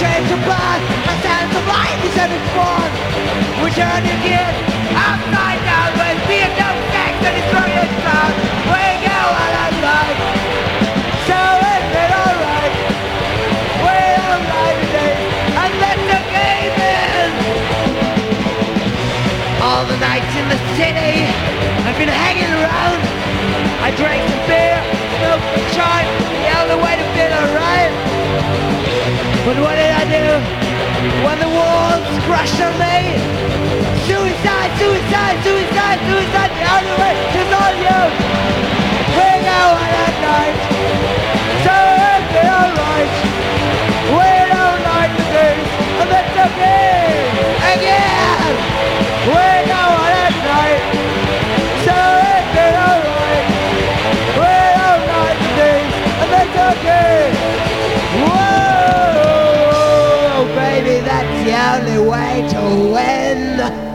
change the path. My sense of life is having fun. We turn again, upside down, with Vietnam sex and destroying sound. We go on our life. So is it alright? We're alright today, and let the game in. All the nights in the city, I've been hanging around. I drank some beer, smoked some chart, the only way to feel alright. But what did I do when the walls crushed on me? Know you. We go on at night, so alright. We don't like the. Again, we go on at night, so alright. We don't like the baby, that's the only way to win.